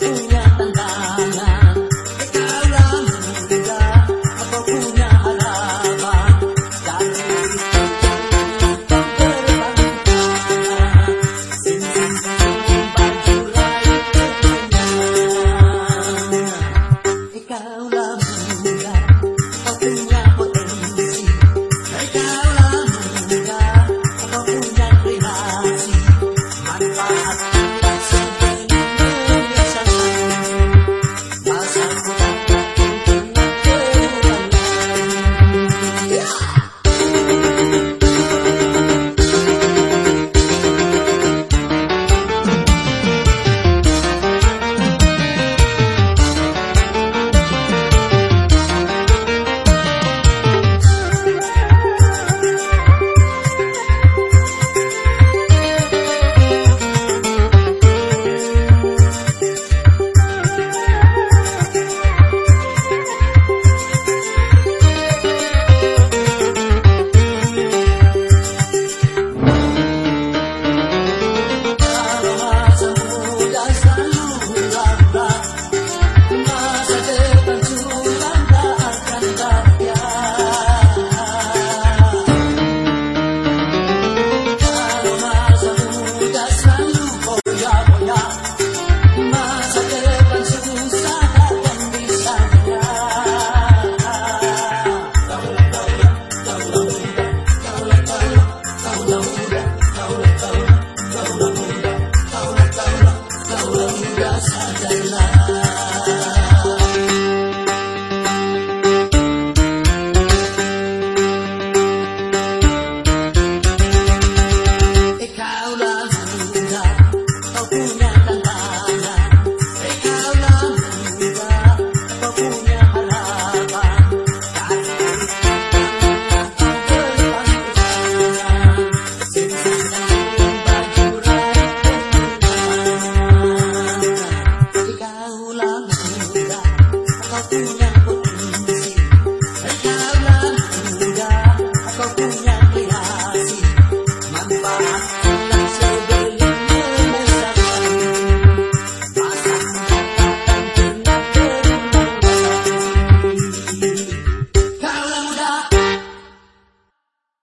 Yahoo.